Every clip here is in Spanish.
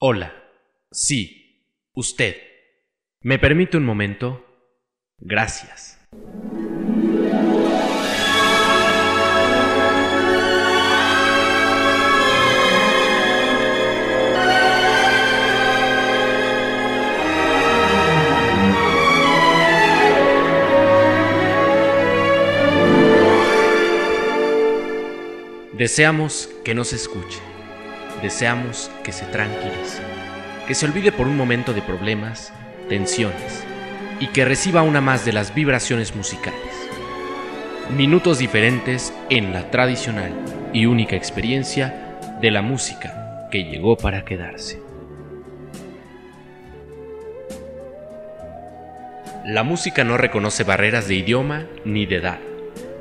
Hola. Sí, usted. ¿Me permite un momento? Gracias. Deseamos que nos escuche. Deseamos que se tranquilice. Que se olvide por un momento de problemas, tensiones y que reciba una más de las vibraciones musicales. Minutos diferentes en la tradicional y única experiencia de la música que llegó para quedarse. La música no reconoce barreras de idioma ni de edad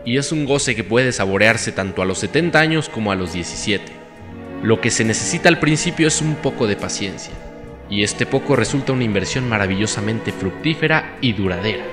y es un goce que puede saborearse tanto a los 70 años como a los 17. Lo que se necesita al principio es un poco de paciencia, y este poco resulta una inversión maravillosamente fructífera y duradera.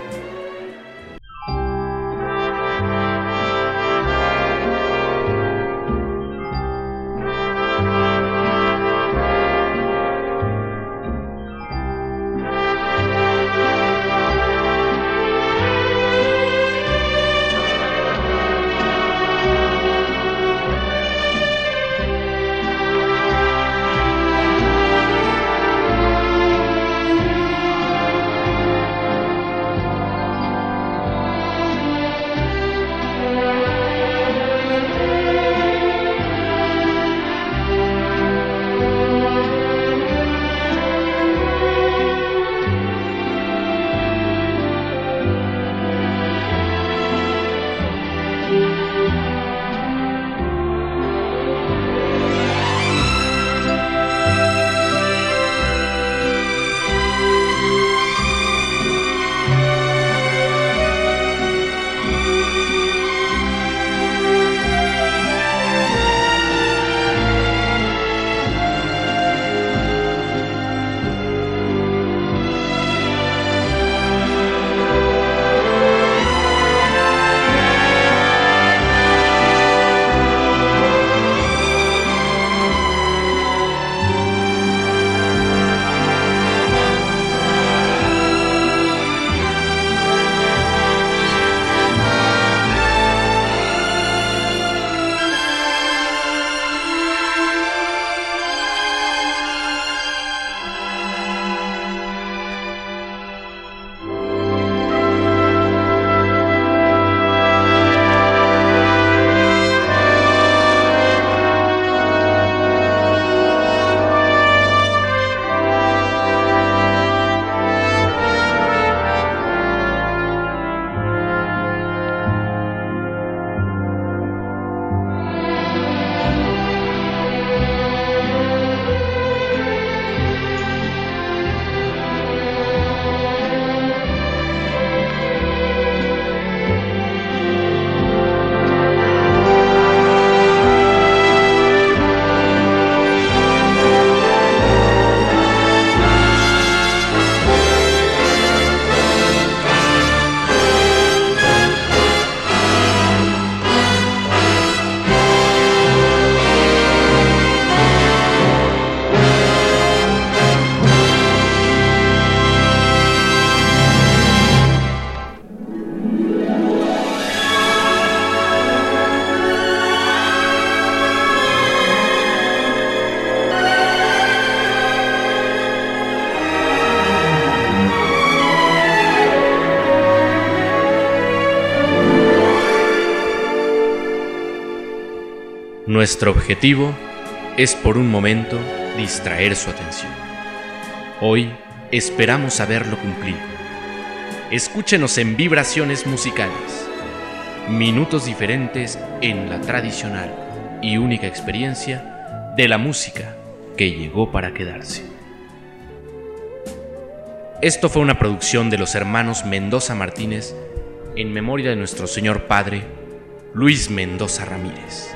Nuestro objetivo es por un momento distraer su atención. Hoy esperamos haberlo cumplido. Escúchenos en vibraciones musicales. Minutos diferentes en la tradicional y única experiencia de la música que llegó para quedarse. Esto fue una producción de los hermanos Mendoza Martínez en memoria de nuestro señor padre, Luis Mendoza Ramírez.